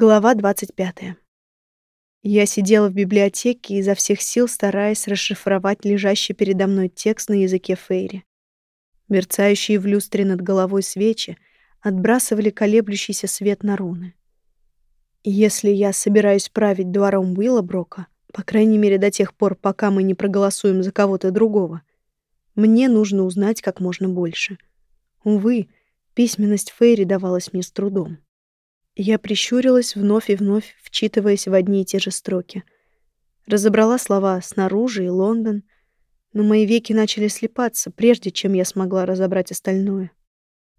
Глава 25. Я сидела в библиотеке, изо всех сил стараясь расшифровать лежащий передо мной текст на языке Фейри. Мерцающие в люстре над головой свечи отбрасывали колеблющийся свет на руны. если я собираюсь править двором Уиллоброка, по крайней мере до тех пор, пока мы не проголосуем за кого-то другого, мне нужно узнать как можно больше. Увы, письменность Фейри давалась мне с трудом. Я прищурилась вновь и вновь, вчитываясь в одни и те же строки. Разобрала слова «снаружи» и «Лондон», но мои веки начали слепаться, прежде чем я смогла разобрать остальное.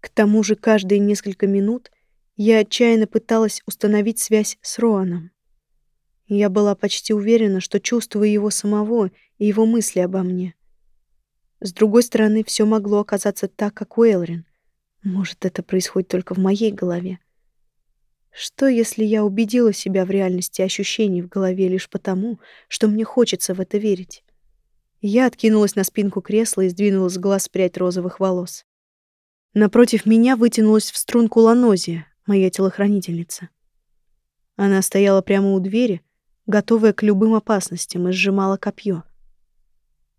К тому же каждые несколько минут я отчаянно пыталась установить связь с Роаном. Я была почти уверена, что чувствую его самого и его мысли обо мне. С другой стороны, все могло оказаться так, как у Элрин. Может, это происходит только в моей голове. Что, если я убедила себя в реальности ощущений в голове лишь потому, что мне хочется в это верить? Я откинулась на спинку кресла и сдвинула с глаз прядь розовых волос. Напротив меня вытянулась в струнку Ланозия, моя телохранительница. Она стояла прямо у двери, готовая к любым опасностям, и сжимала копье.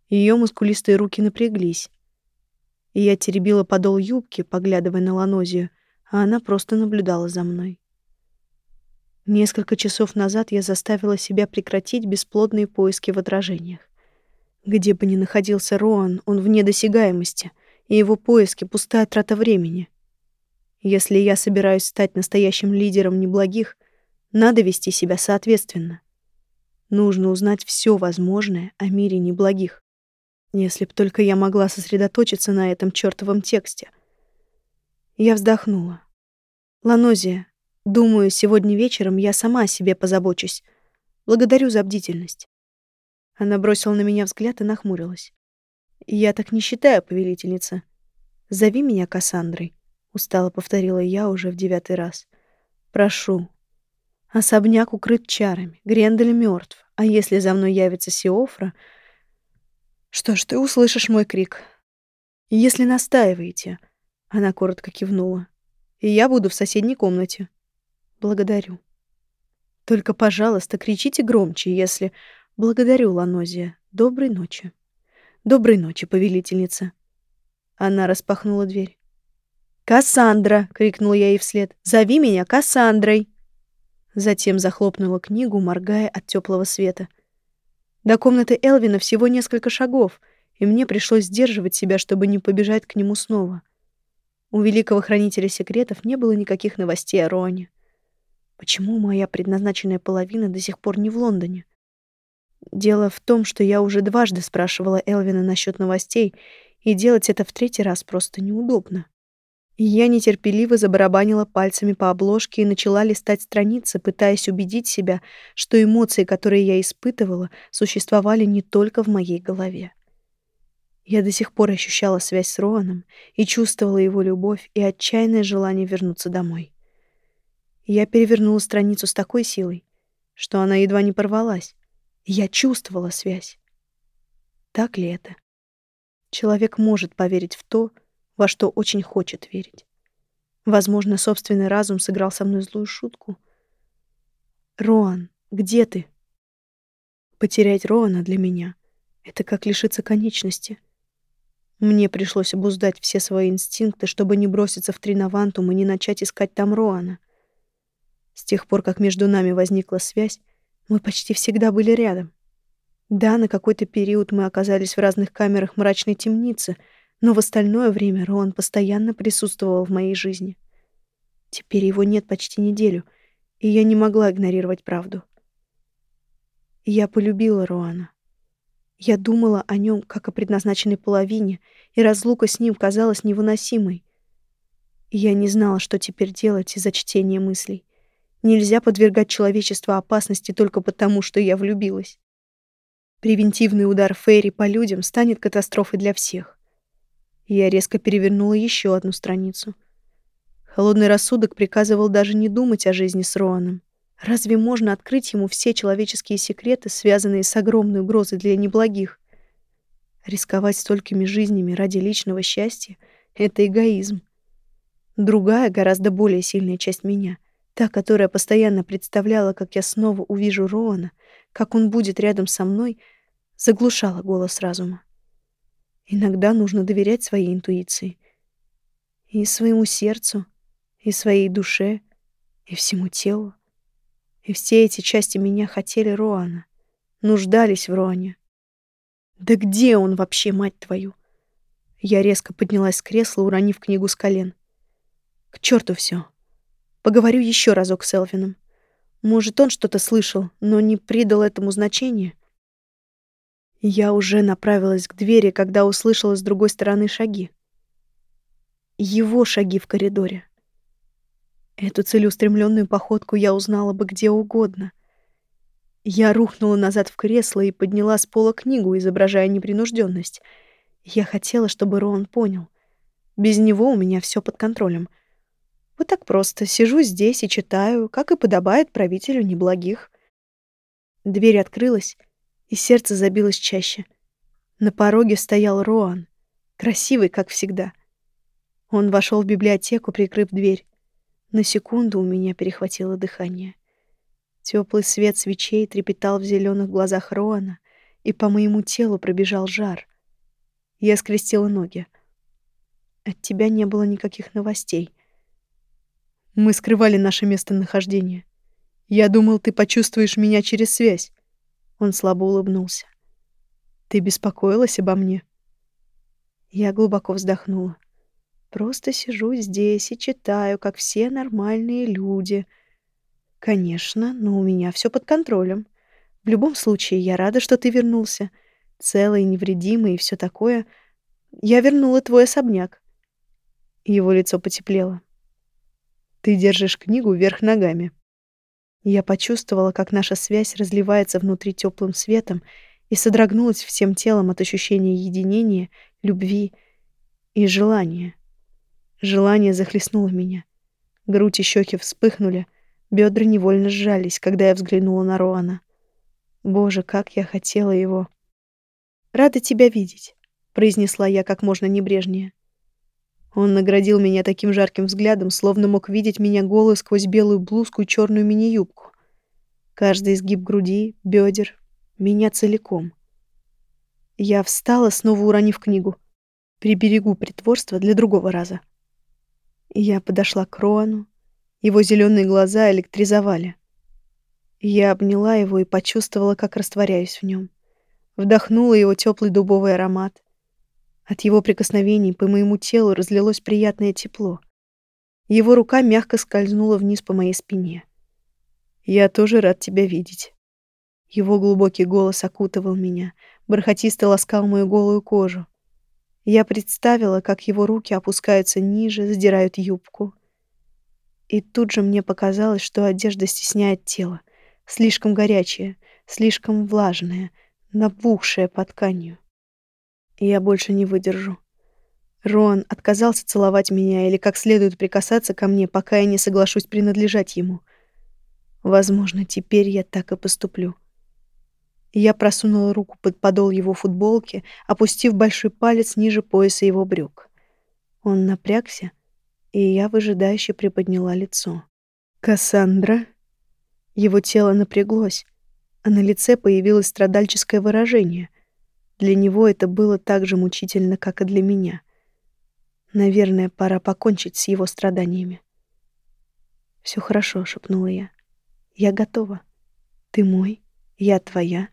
Ее мускулистые руки напряглись. Я теребила подол юбки, поглядывая на Ланозию, а она просто наблюдала за мной. Несколько часов назад я заставила себя прекратить бесплодные поиски в отражениях. Где бы ни находился Роан, он вне досягаемости, и его поиски — пустая трата времени. Если я собираюсь стать настоящим лидером неблагих, надо вести себя соответственно. Нужно узнать все возможное о мире неблагих. Если б только я могла сосредоточиться на этом чёртовом тексте. Я вздохнула. Ланозия, Думаю, сегодня вечером я сама о себе позабочусь. Благодарю за бдительность. Она бросила на меня взгляд и нахмурилась. Я так не считаю, повелительница. Зови меня Кассандрой, устало повторила я уже в девятый раз. Прошу. Особняк укрыт чарами, Грендель мертв, а если за мной явится Сиофра, что ж, ты услышишь мой крик. Если настаиваете, она коротко кивнула. И я буду в соседней комнате. Благодарю. Только, пожалуйста, кричите громче, если... Благодарю, Ланозия. Доброй ночи. Доброй ночи, повелительница. Она распахнула дверь. «Кассандра!» — крикнул я ей вслед. «Зови меня Кассандрой!» Затем захлопнула книгу, моргая от теплого света. До комнаты Элвина всего несколько шагов, и мне пришлось сдерживать себя, чтобы не побежать к нему снова. У великого хранителя секретов не было никаких новостей о Роане. Почему моя предназначенная половина до сих пор не в Лондоне? Дело в том, что я уже дважды спрашивала Элвина насчет новостей, и делать это в третий раз просто неудобно. Я нетерпеливо забарабанила пальцами по обложке и начала листать страницы, пытаясь убедить себя, что эмоции, которые я испытывала, существовали не только в моей голове. Я до сих пор ощущала связь с Роаном и чувствовала его любовь и отчаянное желание вернуться домой. Я перевернула страницу с такой силой, что она едва не порвалась. Я чувствовала связь. Так ли это? Человек может поверить в то, во что очень хочет верить. Возможно, собственный разум сыграл со мной злую шутку. «Роан, где ты?» Потерять Роана для меня — это как лишиться конечности. Мне пришлось обуздать все свои инстинкты, чтобы не броситься в Тринавантум и не начать искать там Роана — с тех пор, как между нами возникла связь, мы почти всегда были рядом. Да, на какой-то период мы оказались в разных камерах мрачной темницы, но в остальное время Роан постоянно присутствовал в моей жизни. Теперь его нет почти неделю, и я не могла игнорировать правду. Я полюбила Роана. Я думала о нем как о предназначенной половине, и разлука с ним казалась невыносимой. Я не знала, что теперь делать из-за чтения мыслей. Нельзя подвергать человечество опасности только потому, что я влюбилась. Превентивный удар Фейри по людям станет катастрофой для всех. Я резко перевернула еще одну страницу. Холодный рассудок приказывал даже не думать о жизни с Роаном. Разве можно открыть ему все человеческие секреты, связанные с огромной угрозой для неблагих? Рисковать столькими жизнями ради личного счастья — это эгоизм. Другая, гораздо более сильная часть меня — Та, которая постоянно представляла, как я снова увижу Роана, как он будет рядом со мной, заглушала голос разума. Иногда нужно доверять своей интуиции. И своему сердцу, и своей душе, и всему телу. И все эти части меня хотели Роана, нуждались в Роане. Да где он вообще, мать твою? Я резко поднялась с кресла, уронив книгу с колен. К черту все. Поговорю еще разок с Элвином. Может, он что-то слышал, но не придал этому значения. Я уже направилась к двери, когда услышала с другой стороны шаги. Его шаги в коридоре. Эту целеустремленную походку я узнала бы где угодно. Я рухнула назад в кресло и подняла с пола книгу, изображая непринужденность. Я хотела, чтобы Роан понял. Без него у меня все под контролем. Вот так просто сижу здесь и читаю, как и подобает правителю неблагих. Дверь открылась, и сердце забилось чаще. На пороге стоял Роан, красивый, как всегда. Он вошел в библиотеку, прикрыв дверь. На секунду у меня перехватило дыхание. Теплый свет свечей трепетал в зеленых глазах Роана, и по моему телу пробежал жар. Я скрестила ноги. От тебя не было никаких новостей. Мы скрывали наше местонахождение. Я думал, ты почувствуешь меня через связь. Он слабо улыбнулся. Ты беспокоилась обо мне? Я глубоко вздохнула. Просто сижу здесь и читаю, как все нормальные люди. Конечно, но у меня все под контролем. В любом случае, я рада, что ты вернулся. Целый, невредимый и все такое. Я вернула твой особняк. Его лицо потеплело. Ты держишь книгу вверх ногами. Я почувствовала, как наша связь разливается внутри теплым светом и содрогнулась всем телом от ощущения единения, любви и желания. Желание захлестнуло меня. Грудь и щеки вспыхнули, бедра невольно сжались, когда я взглянула на Роана. Боже, как я хотела его. «Рада тебя видеть», — произнесла я как можно небрежнее. Он наградил меня таким жарким взглядом, словно мог видеть меня голой сквозь белую блузку и черную мини-юбку. Каждый изгиб груди, бедер, меня целиком. Я встала, снова уронив книгу. Приберегу притворство для другого раза. Я подошла к Роану. Его зеленые глаза электризовали. Я обняла его и почувствовала, как растворяюсь в нем. Вдохнула его теплый дубовый аромат. От его прикосновений по моему телу разлилось приятное тепло. Его рука мягко скользнула вниз по моей спине. «Я тоже рад тебя видеть». Его глубокий голос окутывал меня, бархатисто ласкал мою голую кожу. Я представила, как его руки опускаются ниже, задирают юбку. И тут же мне показалось, что одежда стесняет тело, слишком горячая, слишком влажная, набухшая под тканью. Я больше не выдержу. Рон отказался целовать меня или как следует прикасаться ко мне, пока я не соглашусь принадлежать ему. Возможно, теперь я так и поступлю. Я просунула руку под подол его футболки, опустив большой палец ниже пояса его брюк. Он напрягся, и я выжидающе приподняла лицо. «Кассандра?» Его тело напряглось, а на лице появилось страдальческое выражение. Для него это было так же мучительно, как и для меня. Наверное, пора покончить с его страданиями. Все хорошо», — шепнула я. «Я готова. Ты мой, я твоя».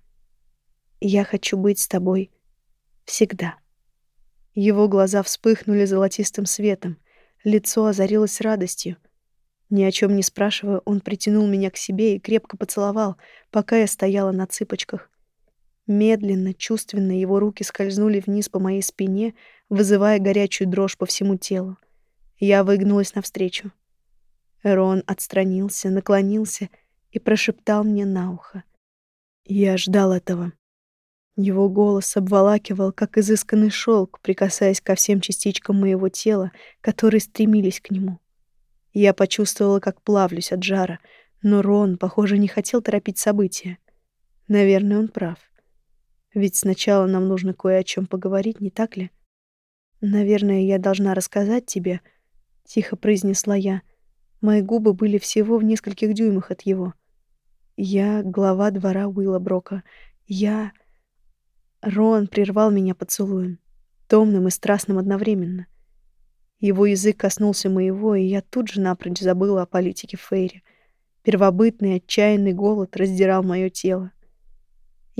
Я хочу быть с тобой всегда. Его глаза вспыхнули золотистым светом, лицо озарилось радостью. Ни о чем не спрашивая, он притянул меня к себе и крепко поцеловал, пока я стояла на цыпочках. Медленно, чувственно его руки скользнули вниз по моей спине, вызывая горячую дрожь по всему телу. Я выгнулась навстречу. Рон отстранился, наклонился и прошептал мне на ухо. Я ждал этого. Его голос обволакивал, как изысканный шелк, прикасаясь ко всем частичкам моего тела, которые стремились к нему. Я почувствовала, как плавлюсь от жара, но Рон, похоже, не хотел торопить события. Наверное, он прав. Ведь сначала нам нужно кое о чем поговорить, не так ли? Наверное, я должна рассказать тебе, тихо произнесла я. Мои губы были всего в нескольких дюймах от его. Я глава двора Уилла Брока. Я... Рон прервал меня поцелуем, томным и страстным одновременно. Его язык коснулся моего, и я тут же напрочь забыла о политике Фейри. Первобытный отчаянный голод раздирал мое тело.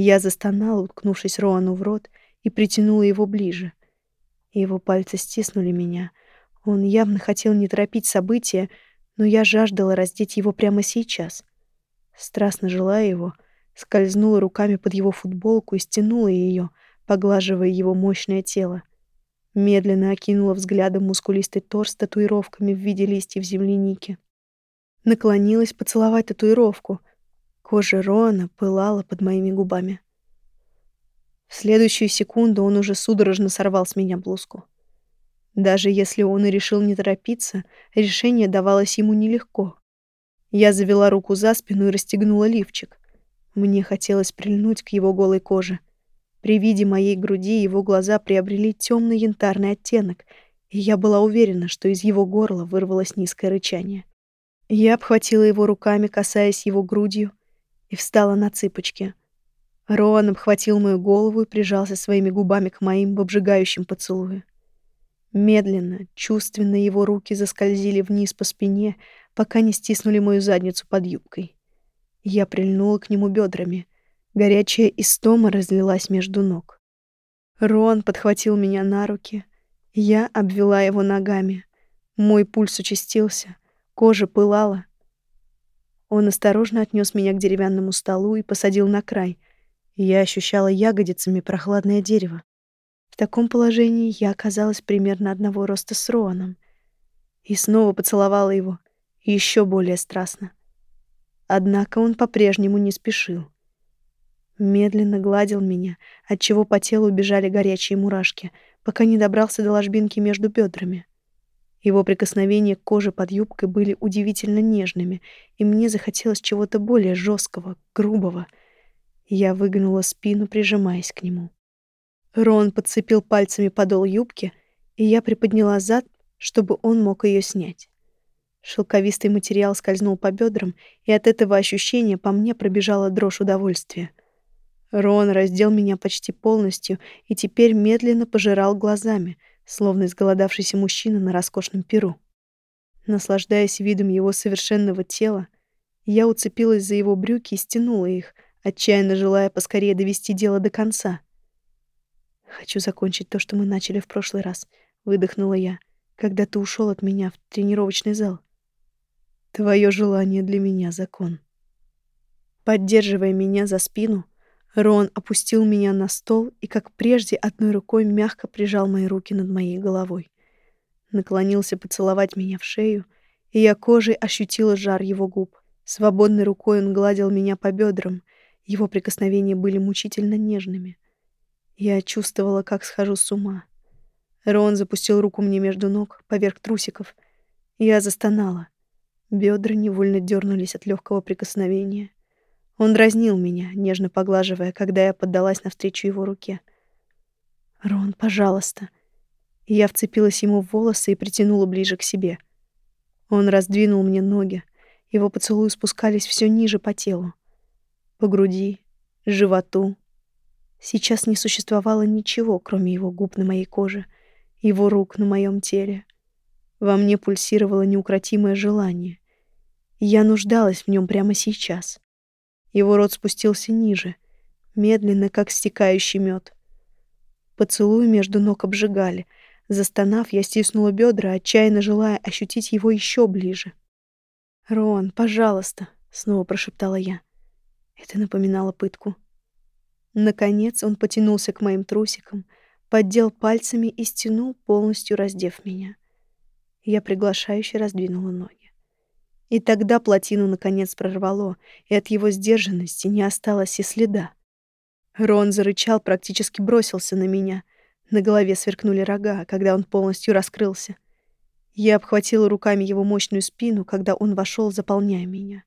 Я застонала, уткнувшись Роану в рот, и притянула его ближе. Его пальцы стиснули меня. Он явно хотел не торопить события, но я жаждала раздеть его прямо сейчас. Страстно желая его, скользнула руками под его футболку и стянула ее, поглаживая его мощное тело. Медленно окинула взглядом мускулистый торс с татуировками в виде листьев земляники. Наклонилась поцеловать татуировку. Кожа Роана пылала под моими губами. В следующую секунду он уже судорожно сорвал с меня блузку. Даже если он и решил не торопиться, решение давалось ему нелегко. Я завела руку за спину и расстегнула лифчик. Мне хотелось прильнуть к его голой коже. При виде моей груди его глаза приобрели темный янтарный оттенок, и я была уверена, что из его горла вырвалось низкое рычание. Я обхватила его руками, касаясь его грудью, и встала на цыпочки. Роан обхватил мою голову и прижался своими губами к моим в обжигающем поцелуе. Медленно, чувственно его руки заскользили вниз по спине, пока не стиснули мою задницу под юбкой. Я прильнула к нему бедрами. Горячая истома разлилась между ног. Рон подхватил меня на руки. Я обвела его ногами. Мой пульс участился, кожа пылала. Он осторожно отнес меня к деревянному столу и посадил на край. Я ощущала ягодицами прохладное дерево. В таком положении я оказалась примерно одного роста с Роаном. И снова поцеловала его, еще более страстно. Однако он по-прежнему не спешил. Медленно гладил меня, отчего по телу бежали горячие мурашки, пока не добрался до ложбинки между бедрами. Его прикосновения к коже под юбкой были удивительно нежными, и мне захотелось чего-то более жесткого, грубого. Я выгнула спину, прижимаясь к нему. Рон подцепил пальцами подол юбки, и я приподняла зад, чтобы он мог ее снять. Шелковистый материал скользнул по бедрам, и от этого ощущения по мне пробежала дрожь удовольствия. Рон раздел меня почти полностью и теперь медленно пожирал глазами, словно изголодавшийся мужчина на роскошном перу. Наслаждаясь видом его совершенного тела, я уцепилась за его брюки и стянула их, отчаянно желая поскорее довести дело до конца. «Хочу закончить то, что мы начали в прошлый раз», — выдохнула я, когда ты ушел от меня в тренировочный зал. Твое желание для меня закон. Поддерживая меня за спину, Рон опустил меня на стол и, как прежде, одной рукой мягко прижал мои руки над моей головой. Наклонился поцеловать меня в шею, и я кожей ощутила жар его губ. Свободной рукой он гладил меня по бедрам, его прикосновения были мучительно нежными. Я чувствовала, как схожу с ума. Рон запустил руку мне между ног, поверх трусиков. Я застонала. Бедра невольно дернулись от легкого прикосновения. Он дразнил меня, нежно поглаживая, когда я поддалась навстречу его руке. «Рон, пожалуйста». Я вцепилась ему в волосы и притянула ближе к себе. Он раздвинул мне ноги. Его поцелуи спускались все ниже по телу. По груди, животу. Сейчас не существовало ничего, кроме его губ на моей коже, его рук на моем теле. Во мне пульсировало неукротимое желание. Я нуждалась в нем прямо сейчас. Его рот спустился ниже, медленно, как стекающий мед. Поцелуи между ног обжигали. Застонав, я стиснула бедра, отчаянно желая ощутить его еще ближе. «Рон, пожалуйста», — снова прошептала я. Это напоминало пытку. Наконец он потянулся к моим трусикам, поддел пальцами и стянул, полностью раздев меня. Я приглашающе раздвинула ноги. И тогда плотину наконец прорвало, и от его сдержанности не осталось и следа. Рон зарычал, практически бросился на меня. На голове сверкнули рога, когда он полностью раскрылся. Я обхватила руками его мощную спину, когда он вошел, заполняя меня.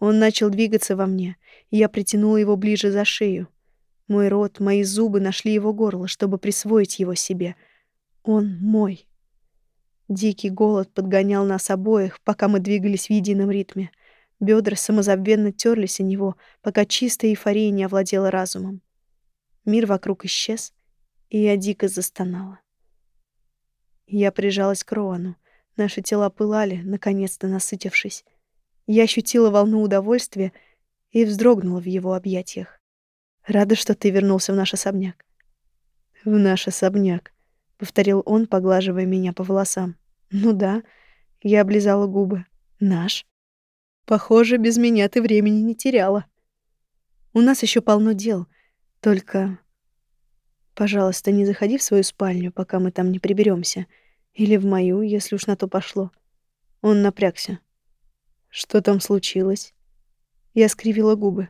Он начал двигаться во мне, и я притянула его ближе за шею. Мой рот, мои зубы нашли его горло, чтобы присвоить его себе. Он мой. Дикий голод подгонял нас обоих, пока мы двигались в едином ритме. Бедра самозабвенно терлись о него, пока чистая эйфория не овладела разумом. Мир вокруг исчез, и я дико застонала. Я прижалась к Роану. Наши тела пылали, наконец-то насытившись. Я ощутила волну удовольствия и вздрогнула в его объятиях. «Рада, что ты вернулся в наш особняк». «В наш особняк», — повторил он, поглаживая меня по волосам. «Ну да». Я облизала губы. «Наш». «Похоже, без меня ты времени не теряла». «У нас еще полно дел. Только... Пожалуйста, не заходи в свою спальню, пока мы там не приберемся, Или в мою, если уж на то пошло». Он напрягся. «Что там случилось?» Я скривила губы.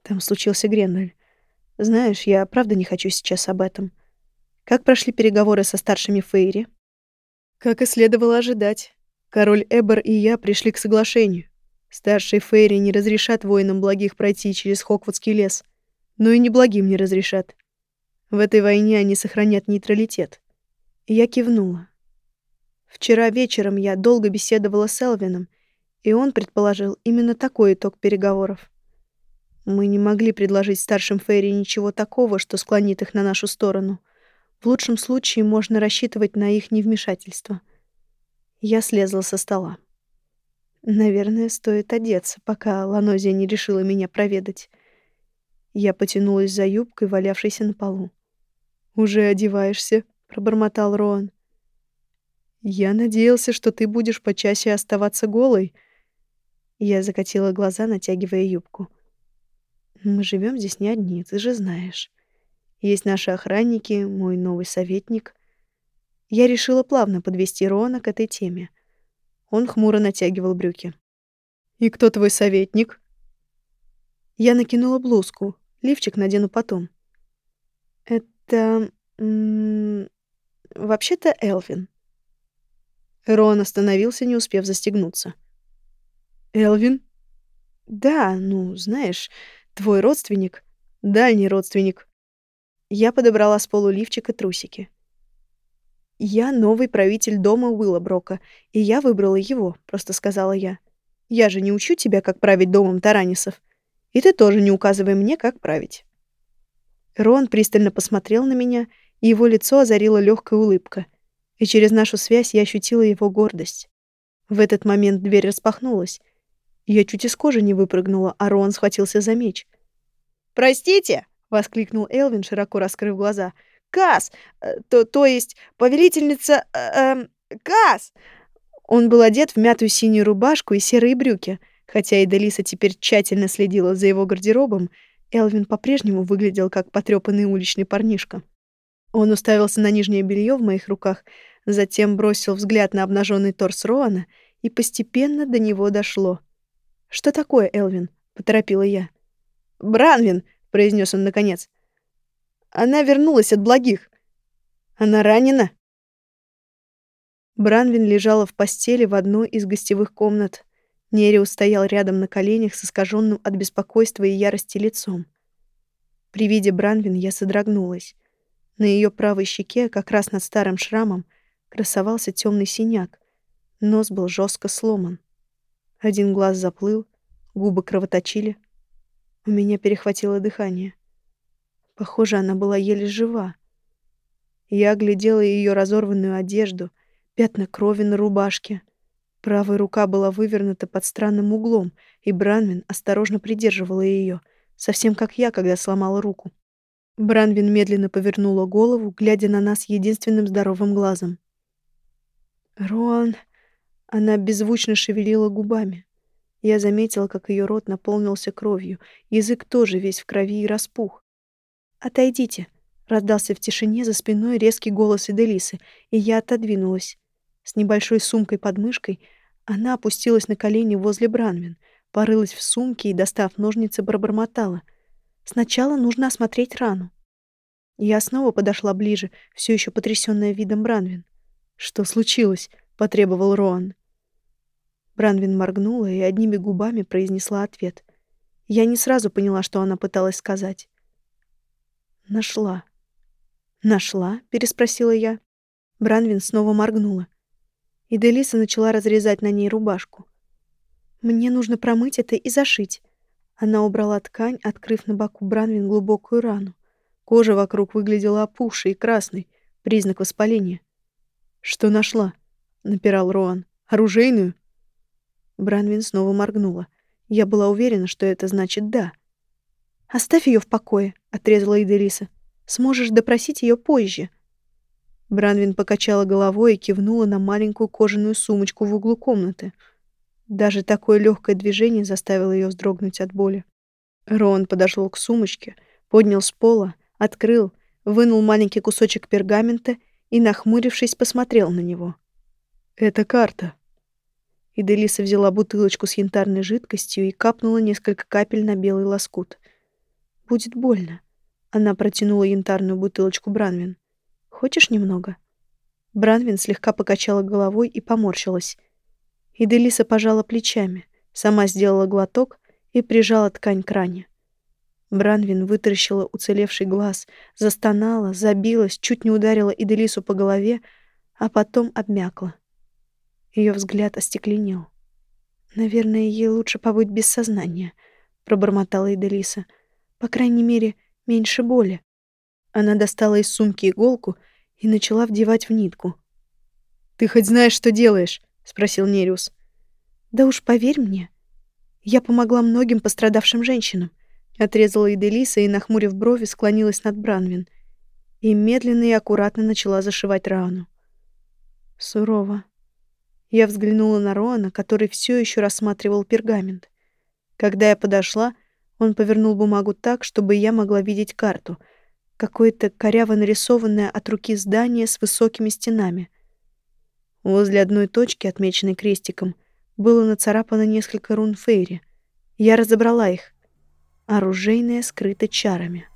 Там случился Грендель. Знаешь, я правда не хочу сейчас об этом. Как прошли переговоры со старшими Фейри? Как и следовало ожидать. Король Эбер и я пришли к соглашению. Старшие Фейри не разрешат воинам благих пройти через Хоквудский лес но и неблагим не разрешат. В этой войне они сохранят нейтралитет. я кивнула. Вчера вечером я долго беседовала с Элвином, и он предположил именно такой итог переговоров. Мы не могли предложить старшим Фейри ничего такого, что склонит их на нашу сторону. В лучшем случае можно рассчитывать на их невмешательство. Я слезла со стола. Наверное, стоит одеться, пока Ланозия не решила меня проведать. Я потянулась за юбкой, валявшейся на полу. «Уже одеваешься?» — пробормотал Роан. «Я надеялся, что ты будешь почаще оставаться голой». Я закатила глаза, натягивая юбку. «Мы живем здесь не одни, ты же знаешь. Есть наши охранники, мой новый советник». Я решила плавно подвести Роана к этой теме. Он хмуро натягивал брюки. «И кто твой советник?» Я накинула блузку, Лифчик надену потом. Это... Вообще-то Элвин. Рон остановился, не успев застегнуться. Элвин? Да, ну, знаешь, твой родственник. Дальний родственник. Я подобрала с полу лифчик и трусики. «Я новый правитель дома Уиллоброка, и я выбрала его», — просто сказала я. «Я же не учу тебя, как править домом Таранисов. И ты тоже не указывай мне, как править». Рон пристально посмотрел на меня, и его лицо озарила легкая улыбка. И через нашу связь я ощутила его гордость. В этот момент дверь распахнулась. Я чуть из кожи не выпрыгнула, а Рон схватился за меч. «Простите!» — воскликнул Элвин, широко раскрыв глаза. «Кас! Э, то, то есть повелительница... Э, э, Кас!» Он был одет в мятую синюю рубашку и серые брюки — Хотя и Делиса теперь тщательно следила за его гардеробом, Элвин по-прежнему выглядел как потрепанный уличный парнишка. Он уставился на нижнее белье в моих руках, затем бросил взгляд на обнаженный торс Роана, и постепенно до него дошло. «Что такое, Элвин?» — поторопила я. «Бранвин!» — произнес он наконец. «Она вернулась от благих. Она ранена?» Бранвин лежала в постели в одной из гостевых комнат. Нериус стоял рядом на коленях с искаженным от беспокойства и ярости лицом. При виде Бранвин я содрогнулась. На ее правой щеке, как раз над старым шрамом, красовался темный синяк. Нос был жестко сломан. Один глаз заплыл, губы кровоточили. У меня перехватило дыхание. Похоже, она была еле жива. Я оглядела ее разорванную одежду, пятна крови на рубашке — Правая рука была вывернута под странным углом, и Бранвин осторожно придерживала ее, совсем как я, когда сломала руку. Бранвин медленно повернула голову, глядя на нас единственным здоровым глазом. «Руан...» Она беззвучно шевелила губами. Я заметила, как ее рот наполнился кровью, язык тоже весь в крови и распух. «Отойдите!» — раздался в тишине за спиной резкий голос Эделисы, и я отодвинулась. С небольшой сумкой под мышкой она опустилась на колени возле Бранвин, порылась в сумке и, достав ножницы, пробормотала. «Сначала нужно осмотреть рану». Я снова подошла ближе, все еще потрясённая видом Бранвин. «Что случилось?» — потребовал Роан. Бранвин моргнула и одними губами произнесла ответ. Я не сразу поняла, что она пыталась сказать. «Нашла». «Нашла?» — переспросила я. Бранвин снова моргнула. И Делиса начала разрезать на ней рубашку. «Мне нужно промыть это и зашить». Она убрала ткань, открыв на боку Бранвин глубокую рану. Кожа вокруг выглядела опухшей и красной, признак воспаления. «Что нашла?» — напирал Роан. «Оружейную?» Бранвин снова моргнула. Я была уверена, что это значит «да». «Оставь ее в покое», — отрезала Иделиса. «Сможешь допросить ее позже». Бранвин покачала головой и кивнула на маленькую кожаную сумочку в углу комнаты. Даже такое легкое движение заставило ее вздрогнуть от боли. Рон подошел к сумочке, поднял с пола, открыл, вынул маленький кусочек пергамента и, нахмурившись, посмотрел на него. «Это карта», и Делиса взяла бутылочку с янтарной жидкостью и капнула несколько капель на белый лоскут. «Будет больно». Она протянула янтарную бутылочку Бранвин. «Хочешь немного?» Бранвин слегка покачала головой и поморщилась. И Делиса пожала плечами, сама сделала глоток и прижала ткань к ране. Бранвин вытаращила уцелевший глаз, застонала, забилась, чуть не ударила Иделису по голове, а потом обмякла. Ее взгляд остекленел. «Наверное, ей лучше побыть без сознания», — пробормотала Эделиса. «По крайней мере, меньше боли». Она достала из сумки иголку и начала вдевать в нитку. «Ты хоть знаешь, что делаешь?» — спросил Нериус. «Да уж поверь мне. Я помогла многим пострадавшим женщинам», — отрезала Эделиса и, нахмурив брови, склонилась над Бранвин и медленно и аккуратно начала зашивать рану. Сурово. Я взглянула на Роана, который все еще рассматривал пергамент. Когда я подошла, он повернул бумагу так, чтобы я могла видеть карту. Какое-то коряво нарисованное от руки здание с высокими стенами. Возле одной точки, отмеченной крестиком, было нацарапано несколько рун Фейри. Я разобрала их. Оружейное скрыто чарами.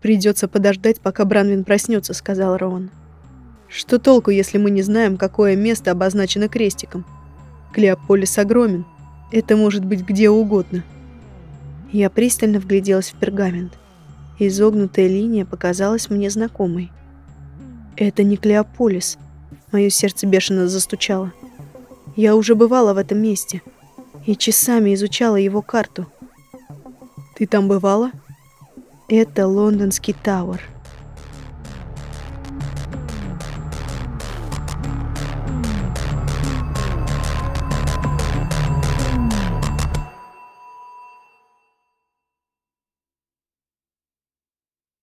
«Придется подождать, пока Бранвин проснется», — сказал Роан. Что толку, если мы не знаем, какое место обозначено крестиком? Клеополис огромен. Это может быть где угодно. Я пристально вгляделась в пергамент. Изогнутая линия показалась мне знакомой. Это не Клеополис. Мое сердце бешено застучало. Я уже бывала в этом месте и часами изучала его карту. Ты там бывала? Это лондонский Тауэр.